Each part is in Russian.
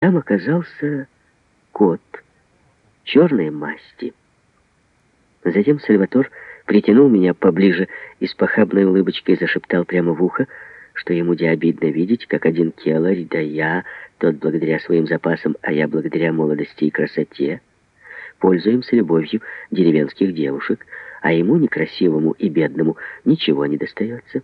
Там оказался кот черной масти. Затем Сальватор притянул меня поближе и с похабной улыбочкой зашептал прямо в ухо, что ему обидно видеть, как один келарь, да я, тот благодаря своим запасам, а я благодаря молодости и красоте, пользуемся любовью деревенских девушек, а ему, некрасивому и бедному, ничего не достается.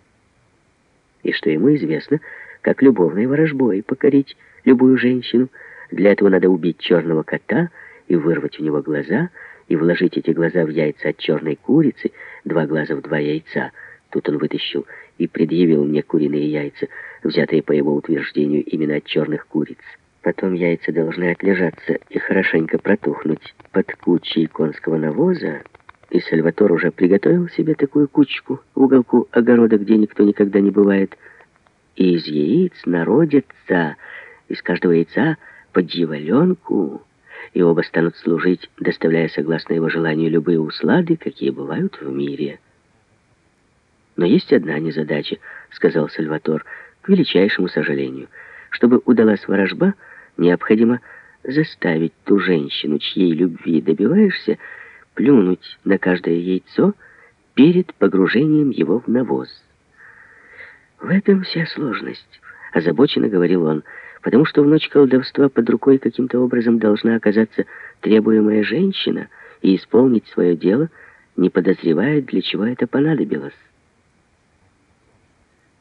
И что ему известно, как любовной ворожбой покорить любую женщину. Для этого надо убить черного кота и вырвать у него глаза, и вложить эти глаза в яйца от черной курицы, два глаза в два яйца. Тут он вытащил и предъявил мне куриные яйца, взятые по его утверждению именно от черных куриц. Потом яйца должны отлежаться и хорошенько протухнуть под кучей конского навоза, и Сальватор уже приготовил себе такую кучку в уголку огорода, где никто никогда не бывает, и из яиц народится из каждого яйца по дьяволенку, и оба станут служить, доставляя, согласно его желанию, любые услады, какие бывают в мире. «Но есть одна незадача», — сказал Сальватор, к величайшему сожалению. «Чтобы удалась ворожба, необходимо заставить ту женщину, чьей любви добиваешься, плюнуть на каждое яйцо перед погружением его в навоз». «В этом вся сложность», — озабоченно говорил он, — потому что в ночь колдовства под рукой каким-то образом должна оказаться требуемая женщина и исполнить свое дело, не подозревая, для чего это понадобилось.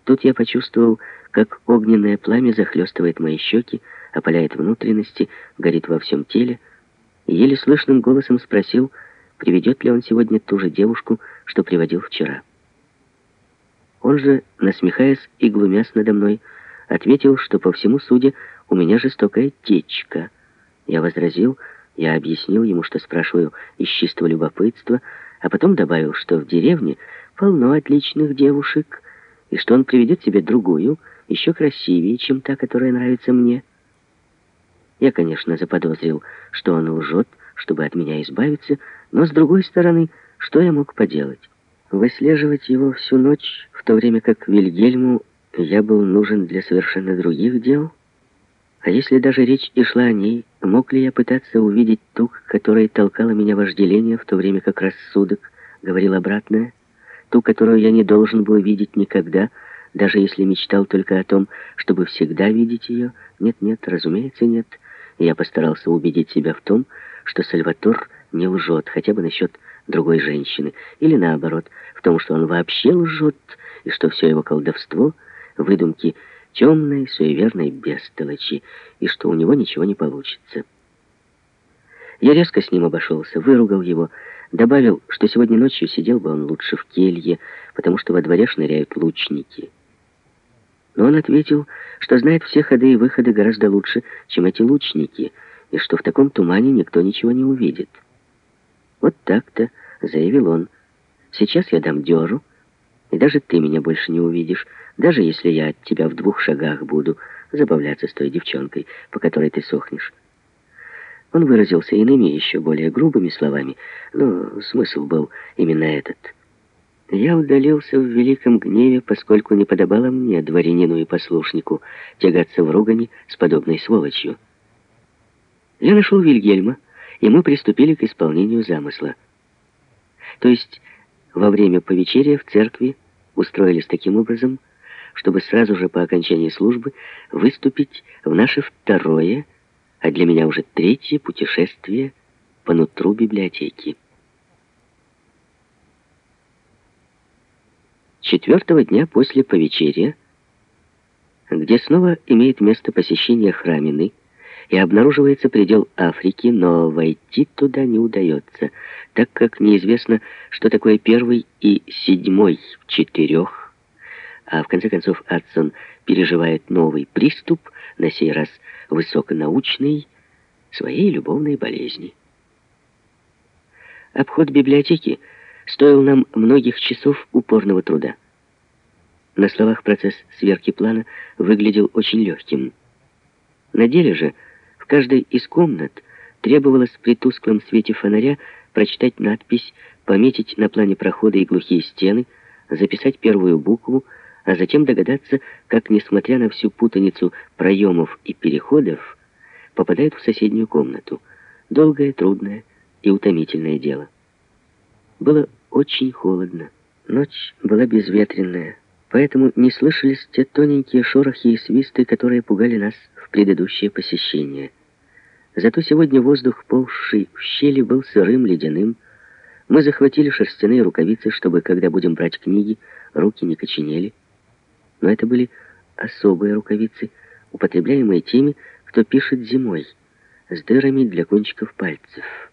Тут я почувствовал, как огненное пламя захлестывает мои щеки, опаляет внутренности, горит во всем теле, и еле слышным голосом спросил, приведет ли он сегодня ту же девушку, что приводил вчера. Он же, насмехаясь и глумясь надо мной, ответил, что по всему суде у меня жестокая течка. Я возразил, я объяснил ему, что спрашиваю из чистого любопытства, а потом добавил, что в деревне полно отличных девушек, и что он приведет себе другую, еще красивее, чем та, которая нравится мне. Я, конечно, заподозрил, что он лжет, чтобы от меня избавиться, но, с другой стороны, что я мог поделать? Выслеживать его всю ночь, то время как Вильгельму я был нужен для совершенно других дел. А если даже речь и шла о ней, мог ли я пытаться увидеть ту, которая толкала меня вожделение, в то время как рассудок говорил обратное? Ту, которую я не должен был видеть никогда, даже если мечтал только о том, чтобы всегда видеть ее? Нет-нет, разумеется, нет. Я постарался убедить себя в том, что Сальватор не лжет, хотя бы насчет другой женщины, или наоборот, в том, что он вообще лжет, и что все его колдовство — выдумки темной, суеверной бестолочи, и что у него ничего не получится. Я резко с ним обошелся, выругал его, добавил, что сегодня ночью сидел бы он лучше в келье, потому что во дворе шныряют лучники. Но он ответил, что знает все ходы и выходы гораздо лучше, чем эти лучники, и что в таком тумане никто ничего не увидит. «Вот так-то», — заявил он, — «сейчас я дам дёру, и даже ты меня больше не увидишь, даже если я от тебя в двух шагах буду забавляться с той девчонкой, по которой ты сохнешь. Он выразился иными, еще более грубыми словами, но смысл был именно этот. Я удалился в великом гневе, поскольку не подобало мне, дворянину и послушнику, тягаться в ругани с подобной сволочью. Я нашел Вильгельма, и мы приступили к исполнению замысла. То есть во время повечерия в церкви устроились таким образом, чтобы сразу же по окончании службы выступить в наше второе, а для меня уже третье путешествие по нутру библиотеки. Четвертого дня после повечерия, где снова имеет место посещение храмины, и обнаруживается предел Африки, но войти туда не удается, так как неизвестно, что такое первый и седьмой в четырех а в конце концов Адсон переживает новый приступ, на сей раз высоконаучный, своей любовной болезни. Обход библиотеки стоил нам многих часов упорного труда. На словах процесс сверки плана выглядел очень легким. На деле же каждой из комнат требовалось при тусклом свете фонаря прочитать надпись, пометить на плане прохода и глухие стены, записать первую букву, а затем догадаться, как, несмотря на всю путаницу проемов и переходов, попадают в соседнюю комнату. Долгое, трудное и утомительное дело. Было очень холодно. Ночь была безветренная, поэтому не слышались те тоненькие шорохи и свисты, которые пугали нас в предыдущее посещение. Зато сегодня воздух, ползший в щели, был сырым, ледяным. Мы захватили шерстяные рукавицы, чтобы, когда будем брать книги, руки не коченели. Но это были особые рукавицы, употребляемые теми, кто пишет зимой, с дырами для кончиков пальцев.